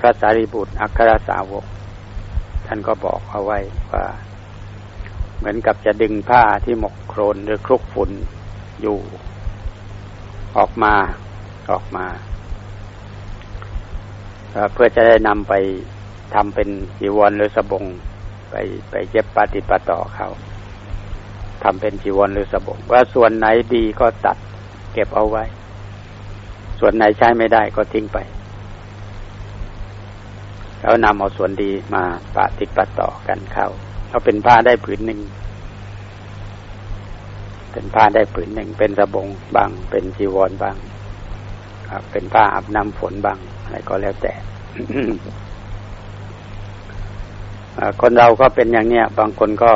พระสารีบุตร อัครสาวก ท่านก็บอกเอาไว้ว่า เหมือนกับจะดึงผ้าที่หมกโครนหรือคลุกฝุ่นอยู่ ออกมาออกมา เพื่อจะได้นำไปทำเป็นจีวรหรือสบง ไปไปเย็บปฏิปต่อเขาทำเป็นจีวรหรือสบง ว่าส่วนไหนดีก็ตัดเก็บเอาไว้ ส่วนไหนใช้ไม่ได้ก็ทิ้งไป แล้วนำเอาส่วนดีมาปฏิปต่อกันเข้าเขาเป็นผ้าได้ผืนหนึ่ง เป็นผ้าได้ผืนหนึ่ง เป็นสบงบางเป็นจีวรบางครับเป็นผ้าอาบน้ำฝนบางอะไรก็แล้วแต่คนเราก็เป็นอย่างเนี้ย บางคนก็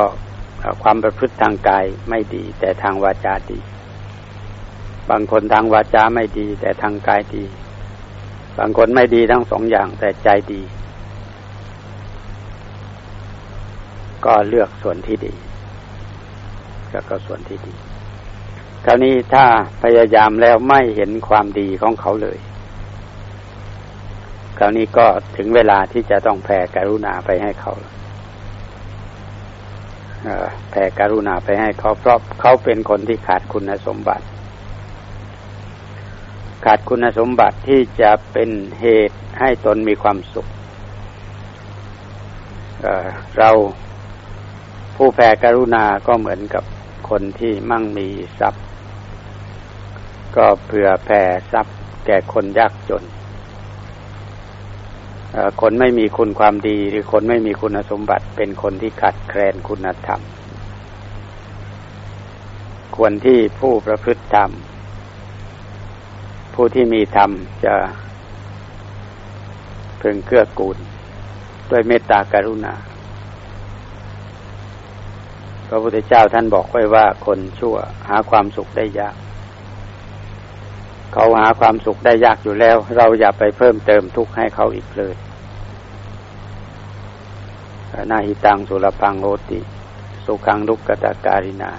ความประพฤติทางกายไม่ดี แต่ทางวาจาดี บางคนทางวาจาไม่ดี แต่ทางกายดี บางคนไม่ดีทั้งสองอย่างแต่ใจดี ก็เลือกส่วนที่ดีเลือกก็ส่วนที่ดี คราวนี้ถ้าพยายามแล้วไม่เห็นความดีของเขาเลย คราวนี้ก็ถึงเวลาที่จะต้องแผ่กรุณาไปให้เขาแผ่กรุณาไปให้เขาเพราะเขาเป็นคนที่ขาดคุณสมบัติ ขาดคุณสมบัติที่จะเป็นเหตุให้ตนมีความสุขเเรา ผู้แผ่กรุณาก็เหมือนกับคนที่มั่งมีทรัพย์ ก็เผื่อแผ่ทรัพย์ แก่คนยากจน คนไม่มีคุณความดีหรือคนไม่มีคุณสมบัติเป็นคนที่ขาดแคลนคุณธรรม ควรที่ผู้ประพฤติธรรม ผู้ที่มีธรรมจะพึงเกื้อกูล ด้วยเมตตากรุณา พระพุทธเจ้าท่านบอกไว้ว่าคนชั่วหาความสุขได้ยาก เขาหาความสุขได้ยากอยู่แล้ว เราอย่าไปเพิ่มเติมทุกข์ให้เขาอีกเลยนาหิตังสุรพังโหติ สุขังลุกกตาการินา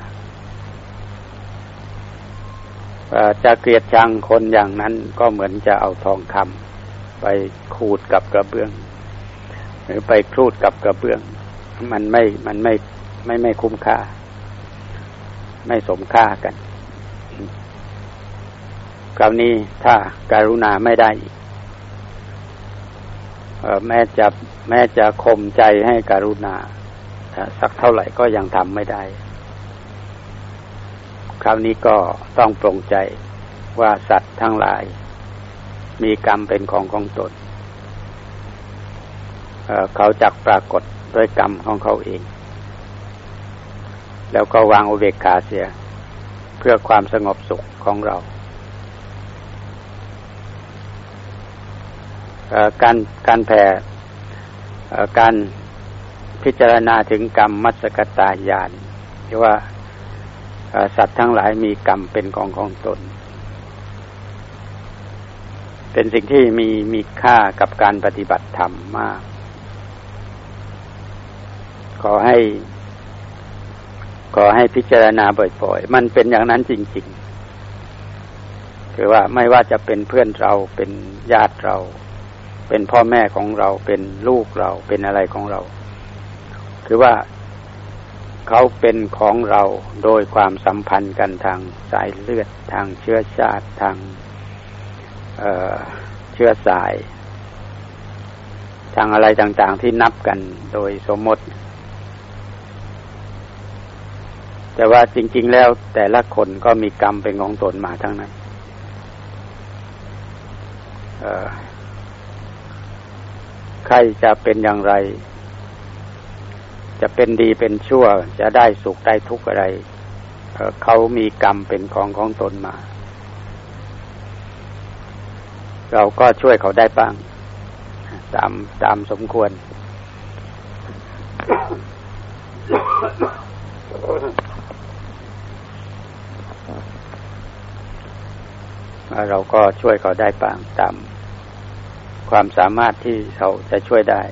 จะเกลียดชังคนอย่างนั้นก็เหมือนจะเอาทองคำไปขูดกับกระเบื้อง หรือไปครูดกับกระเบื้อง มันไม่มันไม่ ไม่ไม่คุ้มค่า ไม่สมค่ากัน คราวนี้ถ้าการุณาไม่ได้แม้จะแม้จะข่มใจให้การุณาสักเท่าไหร่ก็ยังทำไม่ได้ คราวนี้ก็ต้องปรงใจว่าสัตว์ทั้งหลาย มีกรรมเป็นของของตนเเขาจักปรากฏด้วยกรรมของเขาเอง แล้วก็วางอุเบกขาเสีย เพื่อความสงบสุขของเรา การการแผ่การพิจารณาถึงกรรมมัสกตายานที่ว่าสัตว์ทั้งหลายมีกรรมเป็นของของตน เป็นสิ่งที่มีมีค่ากับการปฏิบัติธรรมมาก ขอให้ ขอให้พิจารณาบ่อยๆ มันเป็นอย่างนั้นจริงๆ คือว่าไม่ว่าจะเป็นเพื่อนเราเป็นญาติเรา เป็นพ่อแม่ของเราเป็นลูกเราเป็นอะไรของเรา คือว่าเขาเป็นของเราโดยความสัมพันธ์กันทางสายเลือดทางเชื้อชาติทางเเชื้อสาย ทางอะไรต่างๆที่นับกันโดยสมมติ แต่ว่าจริง ๆ แล้วแต่ละคนก็มีกรรมเป็นของตนมาทั้งนั้นใครจะเป็นอย่างไร จะเป็นดีเป็นชั่ว จะได้สุขได้ทุกข์อะไรเขามีกรรมเป็นของของตนมา เราก็ช่วยเขาได้บ้าง ตามตามสมควร เราก็ช่วยเขาได้บ้างตามความสามารถที่เราจะช่วยได้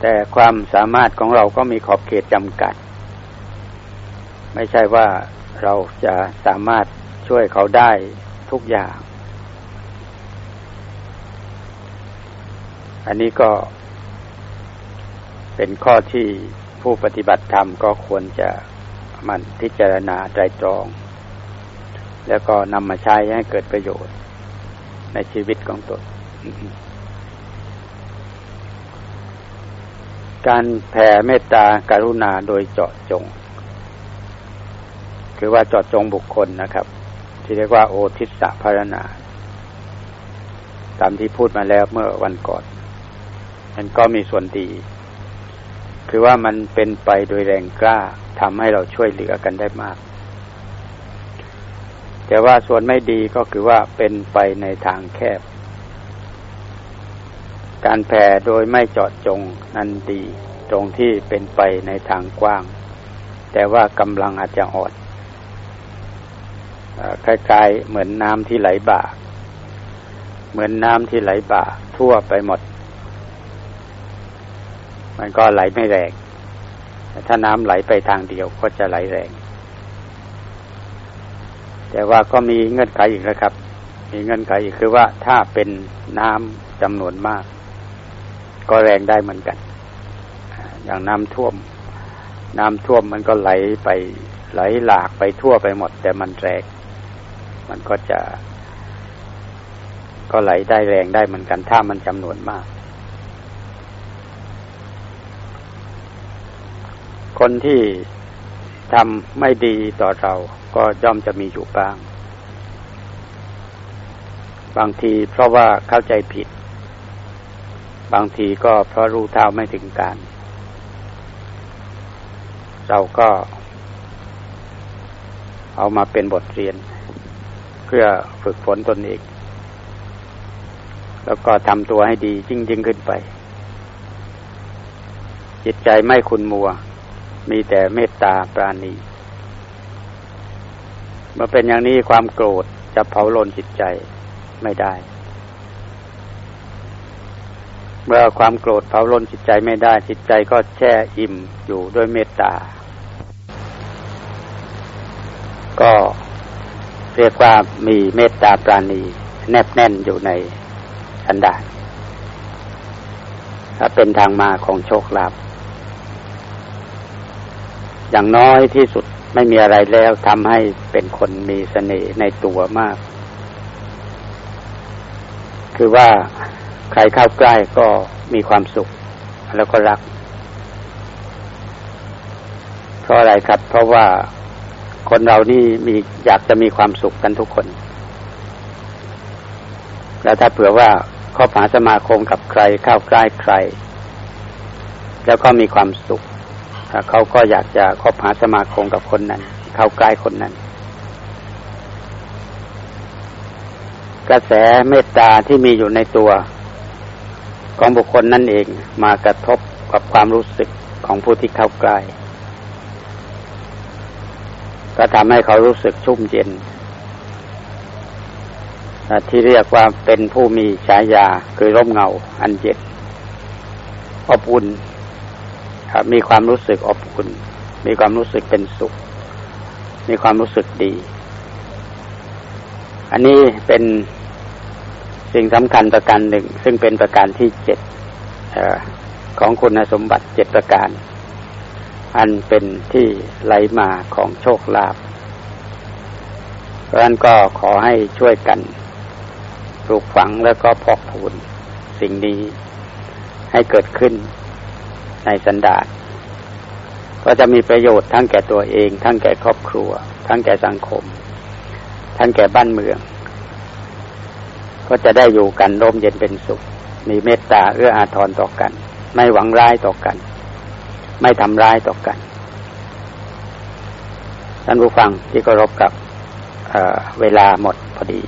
แต่ความสามารถของเราก็มีขอบเขตจำกัด ไม่ใช่ว่าเราจะสามารถช่วยเขาได้ทุกอย่าง อันนี้ก็เป็นข้อที่ผู้ปฏิบัติธรรมก็ควรจะมันพิจารณาใจตรอง แล้วก็นำมาใช้ให้เกิดประโยชน์ในชีวิตของตน การแผ่เมตตาการุณาโดยเจาะจง คือว่าเจาะจงบุคคลนะครับ ที่เรียกว่าโอทิสสะพารณา ตามที่พูดมาแล้วเมื่อวันก่อน มันก็มีส่วนดี คือว่ามันเป็นไปโดยแรงกล้าทำให้เราช่วยเหลือกันได้มาก แต่ว่าส่วนไม่ดีก็คือว่าเป็นไปในทางแคบ การแผ่โดยไม่เจาะจงนั้นดี ตรงที่เป็นไปในทางกว้าง แต่ว่ากำลังอาจจะอ่อนคล้ายๆเหมือนน้ำที่ไหลบ่า เหมือนน้ำที่ไหลบ่า ทั่วไปหมด มันก็ไหลไม่แรงถ้าน้ำไหลไปทางเดียวก็จะไหลแรง แต่ว่าก็มีเงื่อนไขอีกนะครับ มีเงื่อนไขอีกคือว่าถ้าเป็นน้ำจำนวนมาก ก็แรงได้เหมือนกัน อย่างน้ำท่วม น้ำท่วมมันก็ไหลไปไหลหลากไปทั่วไปหมด แต่มันแรงมันก็จะ ก็ไหลได้แรงได้เหมือนกัน ถ้ามันจำนวนมาก คนที่ทำไม่ดีต่อเรา ก็ย่อมจะมีอยู่บ้าง บางทีเพราะว่าเข้าใจผิด บางทีก็เพราะรู้เท่าไม่ถึงการ เราก็ เอามาเป็นบทเรียน เพื่อฝึกฝนตนเองแล้วก็ทำตัวให้ดียิ่งยิ่งขึ้นไป จิตใจไม่คุณมัว มีแต่เมตตาปราณี เมื่อเป็นอย่างนี้ความโกรธจะเผาลนจิตใจไม่ได้ เมื่อความโกรธเผาลนจิตใจไม่ได้ จิตใจก็แช่อิ่มอยู่ด้วยเมตตา ก็เรียกว่ามีเมตตาปราณี แนบแน่นอยู่ในสันดานถ้าเป็นทางมาของโชคลาภอย่างน้อยที่สุด ไม่มีอะไรแล้วทำให้เป็นคนมีเสน่ห์ในตัวมาก คือว่าใครเข้าใกล้ก็มีความสุขแล้วก็รัก เพราะอะไรครับ เพราะว่าคนเรานี่มีอยากจะมีความสุขกันทุกคน แล้วถ้าเผื่อว่าข้อหาสมาคมกับใครเข้าใกล้ใคร แล้วก็มีความสุข เขาก็อยากจะคบหาสมาคมกับคนนั้น เข้าใกล้คนนั้น กระแสเมตตาที่มีอยู่ในตัวของบุคคลนั่นเองมากระทบกับความรู้สึกของผู้ที่เข้าใกล้ก็ทำให้เขารู้สึกชุ่มเย็น ที่เรียกว่าเป็นผู้มีฉายาคือร่มเงาอันเย็นอบอุ่น มีความรู้สึกอบอุ่นมีความรู้สึกเป็นสุข มีความรู้สึกดี อันนี้เป็นสิ่งสำคัญประการหนึ่ง ซึ่งเป็นประการที่เจ็ดของคุณสมบัติเจ็ดประการ อันเป็นที่ไหลมาของโชคลาภเพราะนั้นก็ขอให้ช่วยกันปลูกฝังแล้วก็พอกพูนสิ่งนี้ให้เกิดขึ้น ในสันดาษก็จะมีประโยชน์ทั้งแก่ตัวเอง ทั้งแก่ครอบครัว ทั้งแก่สังคม ทั้งแก่บ้านเมือง ก็จะได้อยู่กันร่มเย็นเป็นสุข มีเมตตาเอื้ออาทรต่อกัน ไม่หวังร้ายต่อกัน ไม่ทำร้ายต่อกันท่านผู้ฟังที่เคารพกับเเวลาหมดพอดี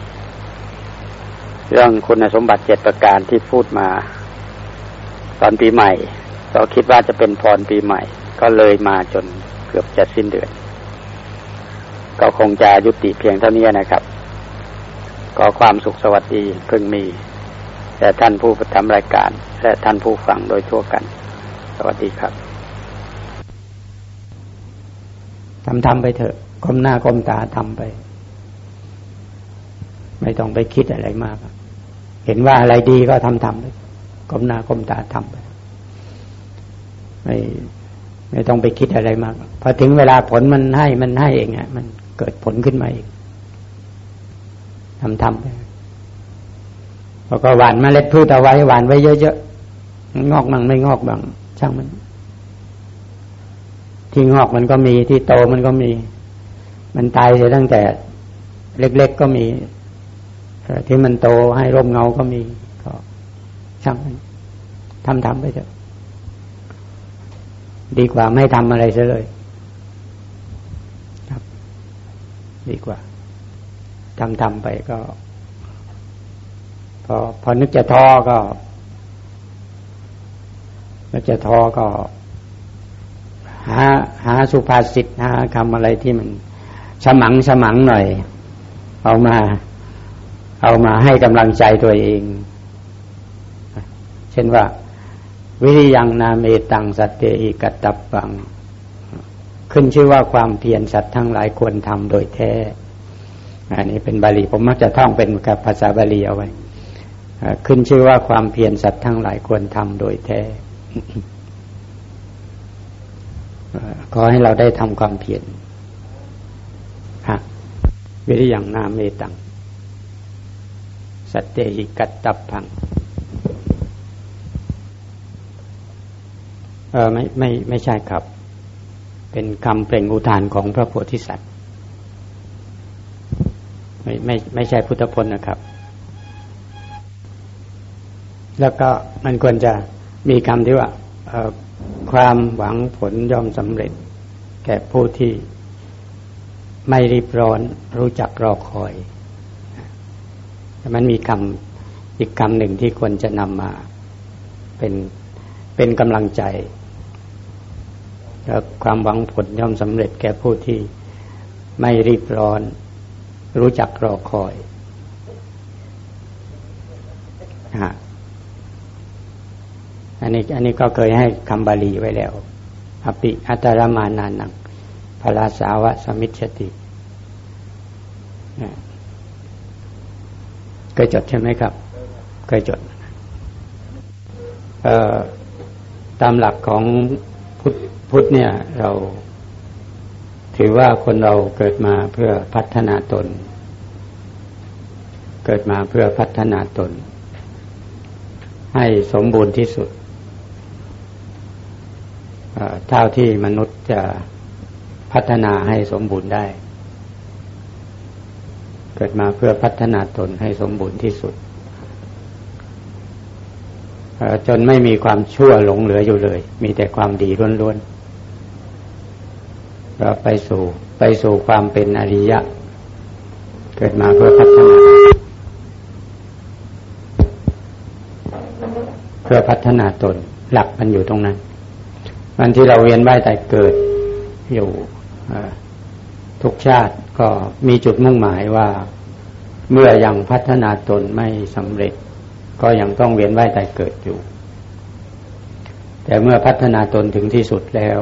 เรื่องคุณสมบัติเจ็ดประการที่พูดมา ตอนปีใหม่ เราคิดว่าจะเป็นพรปีใหม่ ก็เลยมาจนเกือบจะสิ้นเดือน ก็คงจะยุติเพียงเท่านี้นะครับ ก็ความสุขสวัสดีเพิ่งมีแต่ท่านผู้ทำรายการ และท่านผู้ฟังโดยทั่วกัน สวัสดีครับทำทำไปเถอะก้มหน้าก้มตาทำไป ไม่ต้องไปคิดอะไรมาก เห็นว่าอะไรดีก็ทำทำไปก้มหน้าก้มตาทำไป ไม่ไม่ต้องไปคิดอะไรมาก พอถึงเวลาผลมันให้มันให้เองอะมันเกิดผลขึ้นมาเองทำทำไปแล้วก็หวานมเมล็ดพืชเอาไว้หวานไว้เยอะๆงอกมั่งไม่งอกบ้างช่างมัน ที่งอกมันก็มีที่โตมันก็มี มันตายเสียตั้งแต่ เล็ก ๆก็มีที่มันโตให้ร่มเงาก็มี ก็ช่างมันทำทำไปเถอะ ดีกว่าไม่ทำอะไรซะเลยครับ ดีกว่าทำทำไปก็ พอพอนึกจะท้อก็ นึกจะท้อก็ หา หาสุภาษิตหาคำอะไรที่มันฉมังฉมังหน่อย เอามา เอามาให้กำลังใจตัวเอง เช่นว่า วิริยังนาเมตังสัตเตอิกัตับบัง ขึ้นชื่อว่าความเพียรสัตว์ทั้งหลายควรทำโดยแท้ อันนี้เป็นบาลีผมมักจะท่องเป็นกับภาษาบาลีเอาไว้ขึ้นชื่อว่าความเพียรสัตว์ทั้งหลายควรทำโดยแท้ ขอให้เราได้ทำความเพียรวิริยังนาเมตัง สัตเตหิกัตตับพัง เออไม่ไม่ไม่ใช่ครับ เป็นคำเปล่งอุทานของพระโพธิสัตว์ ไม่ไม่ไม่ใช่พุทธพจน์นะครับ แล้วก็มันควรจะมีคำที่ว่าความหวังผลย่อมสำเร็จ แก่ผู้ที่ไม่รีบร้อนรู้จักรอคอย แต่มันมีคำอีกคำหนึ่งที่ควรจะนำมาเป็นเป็นกำลังใจ ความหวังผลย่อมสำเร็จแก่ผู้ที่ไม่รีบร้อน รู้จักรอคอยฮะอันนี้อันนี้ก็เคยให้คำบาลีไว้แล้วอภิอัตรมานานังพลาสาวะสมิชติเคยจดใช่ไหมครับ เคยจดตามหลักของ พุทธเนี่ยเราถือว่าคนเราเกิดมาเพื่อพัฒนาตน เกิดมาเพื่อพัฒนาตน ให้สมบูรณ์ที่สุดเท่าที่มนุษย์จะพัฒนาให้สมบูรณ์ได้ เกิดมาเพื่อพัฒนาตนให้สมบูรณ์ที่สุด จนไม่มีความชั่วหลงเหลืออยู่เลย มีแต่ความดีล้วนๆ เราไปสู่ไปสู่ความเป็นอริยะ เกิดมาเพื่อพัฒนา เพื่อพัฒนาตน หลักมันอยู่ตรงนั้น วันที่เราเวียนว่ายแต่เกิดอยู่ทุกชาติก็มีจุดมุ่งหมายว่าเมื่อยังพัฒนาตนไม่สำเร็จ ก็ยังต้องเวียนว่ายแต่เกิดอยู่ แต่เมื่อพัฒนาตนถึงที่สุดแล้ว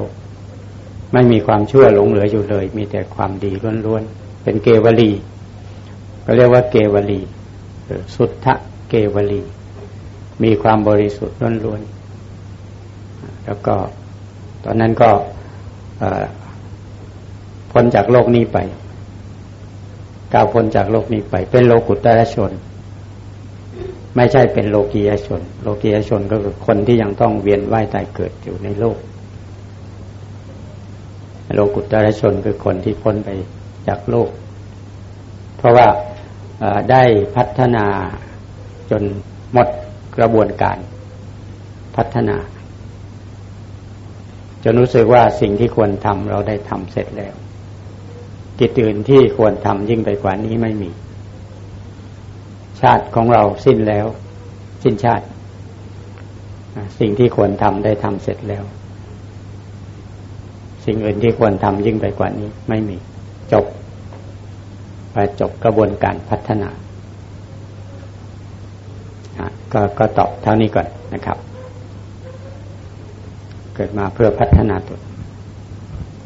ไม่มีความชั่วหลงเหลืออยู่เลย มีแต่ความดีล้วนๆ เป็นเกวลีก็เรียกว่าเกวลีสุทธะเกวลี มีความบริสุทธิ์ล้วนๆ แล้วก็ตอนนั้นก็พ้นจากโลกนี้ไปก้าวพ้นจากโลกนี้ไป เป็นโลกุตตรชน ไม่ใช่เป็นโลกียชน โลกียชนก็คือคนที่ยังต้องเวียนว่ายตายเกิดอยู่ในโลก โลกุตตรชนคือคนที่พ้นไปจากโลก เพราะว่าได้พัฒนาจนหมดกระบวนการพัฒนา จนรู้สึกว่าสิ่งที่ควรทำเราได้ทำเสร็จแล้ว กิจอื่นที่ควรทำยิ่งไปกว่านี้ไม่มี ชาติของเราสิ้นแล้ว สิ้นชาติ สิ่งที่ควรทำได้ทำเสร็จแล้ว สิ่งอื่นที่ควรทำยิ่งไปกว่านี้ ไม่มีจบไปจบกระบวนการพัฒนาก็ก็ตอบเท่านี้ก่อนนะครับ เกิดมาเพื่อพัฒนาตัว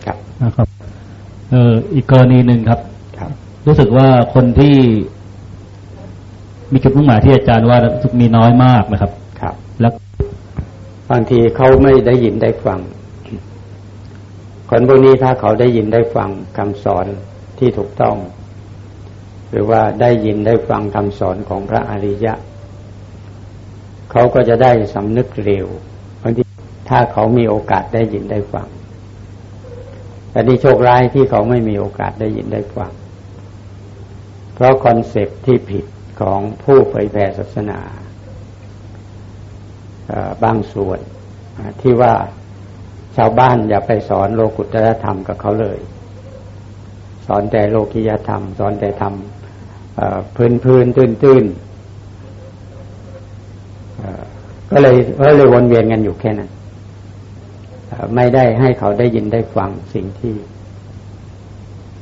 ครับนะครับเอออีกกรณีหนึ่งครับครับ รู้สึกว่าคนที่ มีจุดมุ่งหมายที่อาจารย์ว่ามีน้อยมากนะครับ ครับแแล้วบางทีเขาไม่ได้ยินได้ฟัง คนพวกนี้ถ้าเขาได้ยินได้ฟังคำสอนที่ถูกต้อง หรือว่าได้ยินได้ฟังคำสอนของพระอริยะ เขาก็จะได้สำนึกเร็วบางทีถ้าเขามีโอกาสได้ยินได้ฟัง แต่นี่โชคร้ายที่เขาไม่มีโอกาสได้ยินได้ฟัง เพราะคอนเซปที่ผิดของผู้เผยแผ่ศาสนาบางส่วนที่ว่าาวบ้านอย่าไปสอนโลกุตตรธรรมกับเขาเลย สอนแต่โลกิยธรรม สอนแต่ธรรมพื้นพื้นตื้นตื้นก็เลยก็เลยวนเวียนกันอยู่แค่นั้นไม่ได้ให้เขาได้ยินได้ฟังสิ่งที่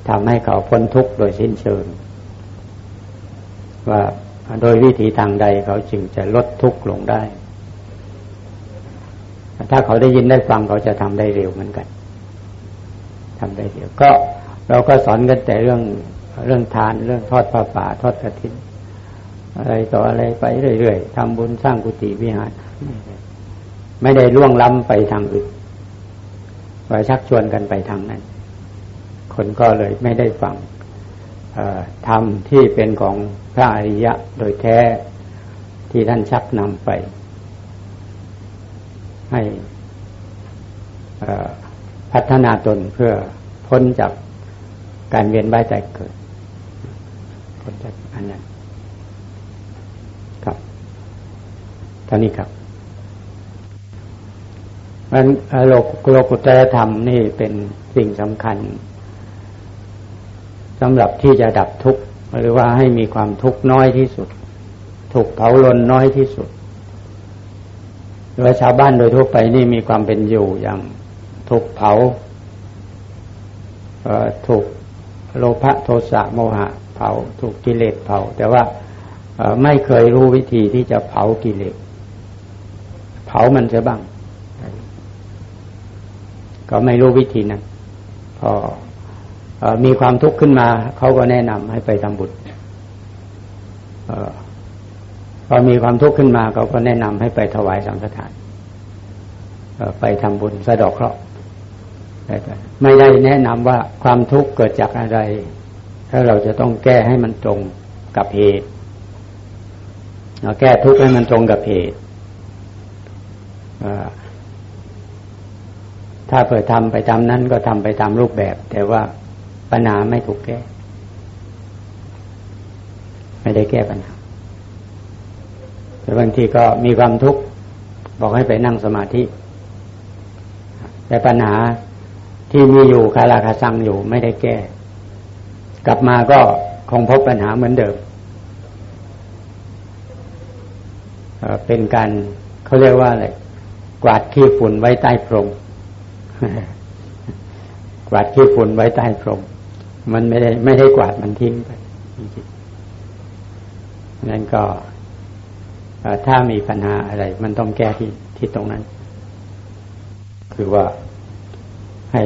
ทำให้เขาพ้นทุกข์โดยสิ้นเชิง ว่าโดยวิธีทางใดเขาจึงจะลดทุกข์ลงได้ ถ้าเขาได้ยินได้ฟังเขาจะทำได้เร็วเหมือนกันทำได้เร็วก็เราก็สอนกันแต่เรื่องเรื่องทานเรื่องทอดผ้าป่าทอดกระถินอะไรต่ออะไรไปเรื่อยๆทำบุญสร้างกุฏิวิหารไม่ได้ล่วงล้ำไปทางอื่นไปชักชวนกันไปทางนั้น คนก็เลยไม่ได้ฟังธรรมที่เป็นของพระอริยะโดยแท้ที่ท่านชักนำไป ให้พัฒนาตนเพื่อพ้นจากการเวียนว่ายใจเกิด พ้นจากอันนั้นครับท่านี้ครับมันโลกโลกุตรธรรมนี่เป็นสิ่งสำคัญสำหรับที่จะดับทุกข์หรือว่าให้มีความทุกข์น้อยที่สุด ถูกเผาลนน้อยที่สุด โดยชาวบ้านโดยทั่วไปนี่มีความเป็นอยู่อย่างถูกเผาถูกโลภะโทสะโมหะ เผาถูกกิเลสเผา แต่ว่าไม่เคยรู้วิธีที่จะเผากิเลสเผามันจะบ้าง ก็ไม่รู้วิธีนั้นพอมีความทุกข์ขึ้นมา เขาก็แนะนำให้ไปทำบุญ พอมีความทุกข์ขึ้นมาเขาก็แนะนำให้ไปถวายสังฆทานไปทำบุญสะดอกเคราะห์ไม่ได้แนะนำว่าความทุกข์เกิดจากอะไร ถ้าเราจะต้องแก้ให้มันตรงกับเหตุเราแก้ทุกข์ให้มันตรงกับเหตุถ้าเปิดทำไปตามนั้นก็ทำไปตามรูปแบบ แต่ว่าปัญหาไม่ถูกแก้ ไม่ได้แก้ปัญหา แต่บางทีก็มีความทุกข์บอกให้ไปนั่งสมาธิ แต่ปัญหาที่มีอยู่คาราคาซังอยู่ไม่ได้แก้ กลับมาก็คงพบปัญหาเหมือนเดิมเป็นการเขาเรียกว่าอะไรกวาดขี้ฝุ่นไว้ใต้พรมกวาดขี้ฝุ่นไว้ใต้พรมมันไม่ได้ไม่ได้กวาดมันทิ้งไปนั่นก็ ถ้ามีปัญหาอะไร มันต้องแก้ที่ที่ตรงนั้น คือว่าให้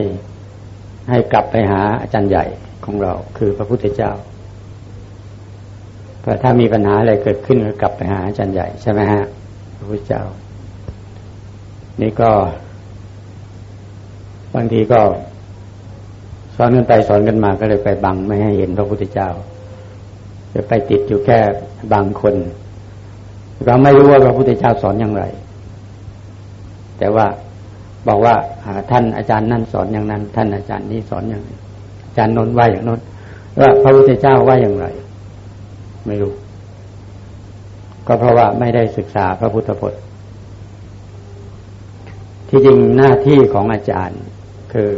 ให้กลับไปหาอาจารย์ใหญ่ของเรา คือพระพุทธเจ้าพราะถ้ามีปัญหาอะไรเกิดขึ้นก็กลับไปหาอาจารย์ใหญ่ใช่ไหมฮะพระพุทธเจ้า นี่ก็ บางทีก็สอนกันไปสอนกันมาก็เลยไปบังไม่ให้เห็นพระพุทธเจ้าจะไปติดอยู่แค่บางคน เราไม่รู้ว่าพระพุทธเจ้าสอนอย่างไร แต่ว่าบอกว่าท่านอาจารย์นั่นสอนอย่างนั้น ท่านอาจารย์นี้สอนอย่างนี้อาจารย์นนว่าอย่างนั้นว่าพระพุทธเจ้าว่าอย่างไร ไม่รู้ ก็เพราะว่าไม่ได้ศึกษาพระพุทธพจน์ ที่จริงหน้าที่ของอาจารย์คือ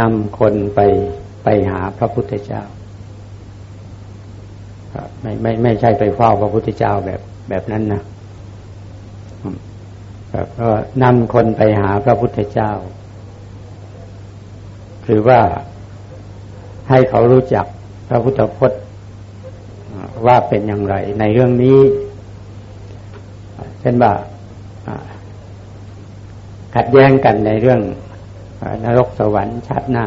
นำคนไปไปหาพระพุทธเจ้าไม่ไม่ไม่ใช่ไปเฝ้าพระพุทธเจ้าแบบ แบบนั้นนะแบบก็นำคนไปหาพระพุทธเจ้า คือว่าให้เขารู้จักพระพุทธพจน์ว่าเป็นอย่างไร ในเรื่องนี้ เช่นว่าขัดแย้งกันในเรื่องนรกสวรรค์ชาติหน้า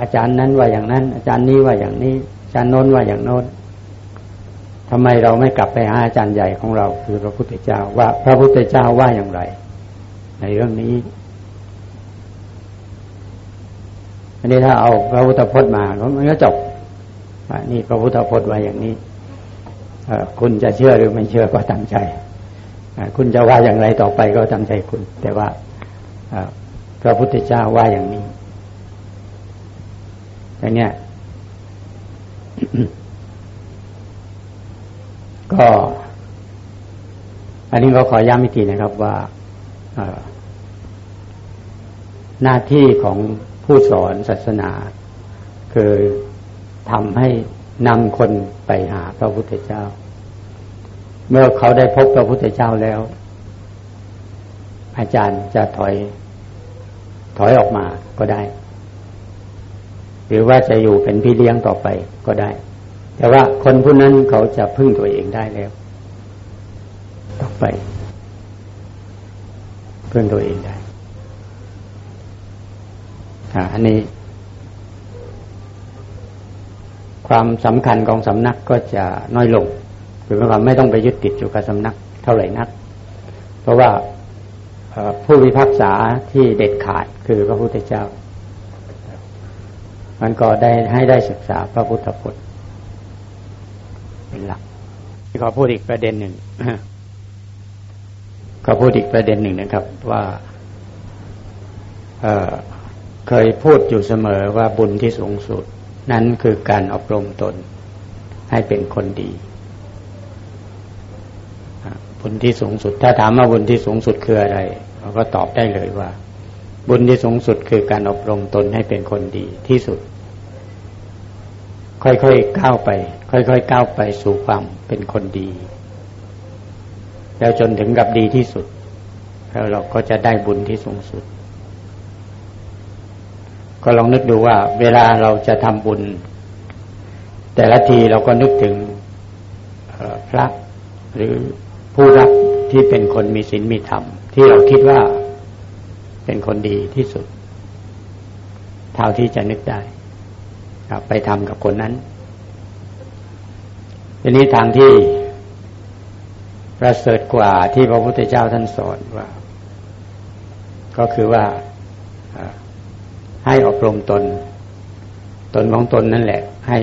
อาจารย์นั้นว่าอย่างนั้น อาจารย์นี้ว่าอย่างนี้ อาจารย์โน้นว่าอย่างโน้น ทำไมเราไม่กลับไปหาอาจารย์ใหญ่ของเรา คือพระพุทธเจ้าว่า พระพุทธเจ้าว่าอย่างไร ในเรื่องนี้ อันนี้ถ้าเอาพระพุทธพจน์มามันก็จบนี่พระพุทธพจน์ว่าอย่างนี้คุณจะเชื่อหรือไม่เชื่อก็ตามใจคุณจะว่าอย่างไรต่อไปก็ตามใจคุณ แต่ว่าพระพุทธเจ้าว่าอย่างนี้อย่เนี้ย ก็ อันนี้ก็ขอย้ำอีกทีนะครับว่าหน้าที่ของผู้สอนศาสนา คือทำให้นำคนไปหาพระพุทธเจ้า เมื่อเขาได้พบพระพุทธเจ้าแล้ว อาจารย์จะถอย ถอยออกมาก็ได้ หรือว่าจะอยู่เป็นพี่เลี้ยงต่อไปก็ได้ แต่ว่าคนผู้นั้นเขาจะพึ่งตัวเองได้แล้วต่อไป พึ่งตัวเองได้อันนี้ ความสำคัญของสำนักก็จะน้อยลงคือว่าไม่ต้องไปยึดติดอยู่กับสำนักเท่าไหร่นัก เพราะว่าผู้วิพากษาที่เด็ดขาดคือพระพุทธเจ้า มันก็ได้ให้ได้ศึกษาพระพุทธพจน์ เป็นหลักขอพูดอีกประเด็นหนึ่งขอพูดอีกประเด็นหนึ่งนะครับ ว่าเคยพูดอยู่เสมอว่าบุญที่สูงสุด นั้นคือการอบรมตน ให้เป็นคนดีบุญที่สูงสุด ถ้าถามว่าบุญที่สูงสุดคืออะไรเราก็ตอบได้เลยว่า บุญที่สูงสุดคือการอบรมตนให้เป็นคนดีที่สุด ค่อยๆก้าวไป ค่อยๆก้าวไปสู่ความเป็นคนดี แล้วจนถึงกับดีที่สุด แล้วเราก็จะได้บุญที่สูงสุด ก็ลองนึกดูว่า เวลาเราจะทำบุญ แต่ละทีเราก็นึกถึงพระหรือผู้รับที่เป็นคนมีศีลมีธรรม ที่เราคิดว่าเป็นคนดีที่สุด เท่าที่จะนึกได้ ไปทำกับคนนั้นทีนี้ทางที่ประเสริฐกว่าที่พระพุทธเจ้าท่านสอนว่า ก็คือว่าให้อบรมตน ตนของตนนั่นแหละ ให้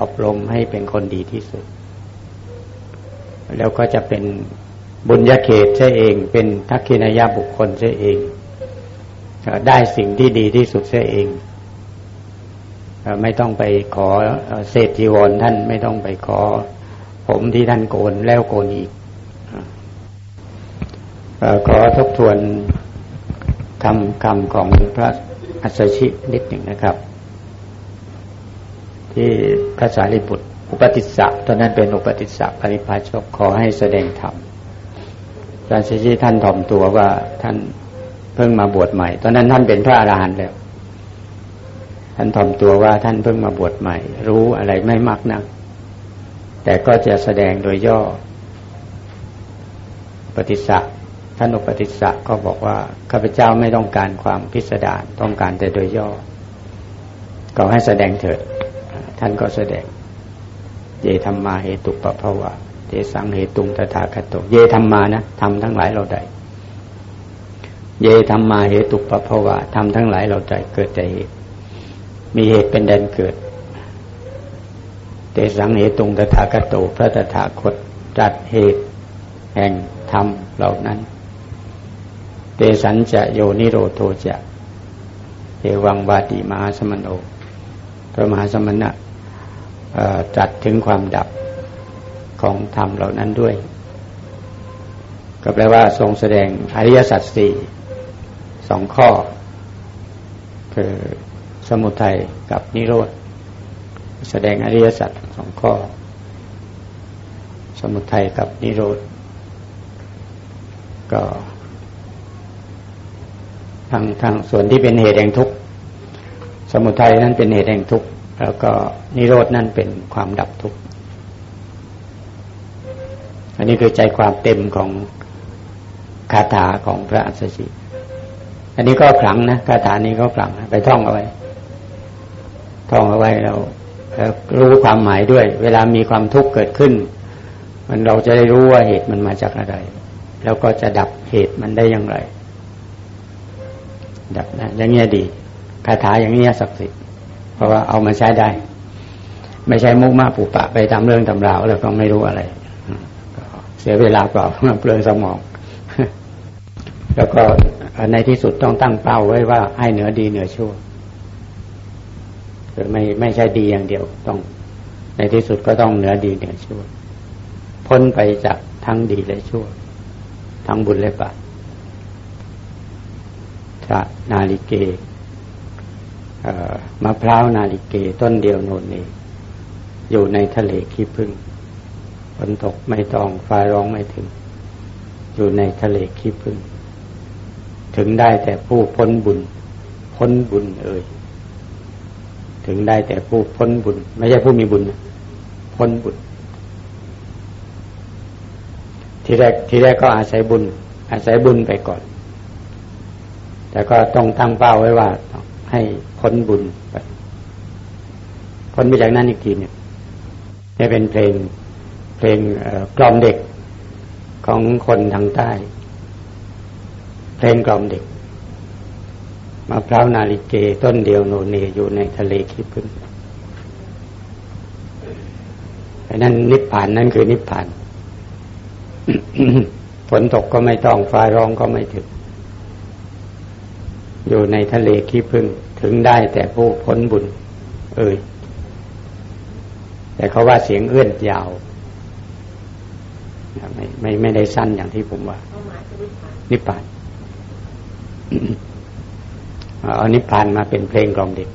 อบรมให้เป็นคนดีที่สุด แล้วก็จะเป็นบุญญาเขตใช่เอง เป็นทักขินายาบุคคลใช่เองได้สิ่งที่ดีที่สุดใช่เอง ไม่ต้องไปขอเศษจีวรท่านไม่ต้องไปขอ ผมที่ท่านโกนแล้วโกนอีกขอทบทวนคำคำของพระอัศชินิดหนึ่งนะครับ ที่พระสารีบุตร อุปติสสะตอนนั้นเป็นอุปติสสะปริพาชกขอให้แสดงธรรมอาจารย์ชิท่านถ่อมตัวว่าท่านเพิ่งมาบวชใหม่ ตอนนั้นท่านเป็นพระอรหันต์แล้ว ท่านถ่อมตัวว่าท่านเพิ่งมาบวชใหม่ รู้อะไรไม่มากนัก แต่ก็จะแสดงโดยย่อ ปฏิสักท่านอุปติสสะก็บอกว่าข้าพเจ้าไม่ต้องการความพิสดารต้องการแต่โดยย่อ ก็ให้แสดงเถิด ท่านก็แสดง เยธรรมาเหตุปะภวะเยสังเหตุงตถาคตเยธรรมานะทำทั้งหลายเราได้เยธรรมาเหตุปะภวะทำทั้งหลายเราได้เกิดแต่เหตุ มีเหตุเป็นแดนเกิด เตสังเหตุงตถาคตพระตถาคตจัดเหตุ แห่งธรรมเหล่านั้น เตสัญจะโยนิโรโทจะเอวังวาติมหาสมโนพระมหาสมณะจัดถึงความดับของธรรมเหล่านั้นด้วย ก็แปลว่าทรงแสดงอริยสัจสี่สองข้อ คือ สมุทัยกับนิโรธ แสดงอริยสัจสองข้อ สมุทัยกับนิโรธ ก็ทางทางส่วนที่เป็นเหตุแห่งทุกข์สมุทัยนั้นเป็นเหตุแห่งทุกข์แล้วก็นิโรดนั่นเป็นความดับทุกข์อันนี้คือใจความเต็มของคาถาของพระอัสสชิอันนี้ก็ขลังนะคาถานี้ก็ขลังไปท่องเอาไว้ ท่องเอาไว้เรารู้ความหมายด้วย เวลามีความทุกข์เกิดขึ้น มันเราจะได้รู้ว่าเหตุมันมาจากอะไร แล้วก็จะดับเหตุมันได้อย่างไร ดับนะอย่างเงี้ยดีคาถาอย่างเงี้ยศักดิ์สิทธิ์เพราะว่าเอามาใช้ได้ ไม่ใช่มุกมาปุปะไปทำเรื่องทำราวแล้วก็ไม่รู้อะไร เสียเวลาเปล่าเปลืองสมอง แล้วก็ในที่สุดต้องตั้งเป้าไว้ว่าให้เหนือดีเหนือชั่ว คือไม่ไม่ใช่ดีอย่างเดียวต้อง ในที่สุดก็ต้องเหนือดีเหนือชั่ว พ้นไปจากทั้งดีและชั่ว ทั้งบุญและบาปพระนาลิเกมะพร้าวนาลิเกต้นเดียวโนนเองอยู่ในทะเลขี้พึ่งฝนตกไม่ต้องฟ้าร้องไม่ถึง อยู่ในทะเลขี้พึ่ง ถึงได้แต่ผู้พ้นบุญ พ้นบุญเอ่ย ถึงได้แต่ผู้พ้นบุญ ไม่ใช่ผู้มีบุญพ้นบุญ ทีแรกทีแรกก็อาศัยบุญ อาศัยบุญไปก่อน แต่ก็ต้องตั้งเป้าไว้ว่าให้พ้นบุญไปพ้นไปจากนั้นอีกทีเนี่ยนี่เป็นเพลงเพลงกล่อมเด็กของคนทางใต้ เพลงกล่อมเด็ก มะพร้าวนาลิเกต้นเดียวโนเนอยู่ในทะเลขี้พึ่งไอ้นั่นนิพพานนั่นคือนิพพานฝนตกก็ไม่ต้องฟ้าร้องก็ไม่ถึง อยู่ในทะเลขี้พึ่งถึงได้แต่ผู้พ้นบุญ เอ่ยแต่เขาว่าเสียงเอื้อนยาวไม่ไม่ไม่ได้สั้นอย่างที่ผมว่า นิพพาน เอานิพพานมาเป็นเพลงกล่อมเด็ก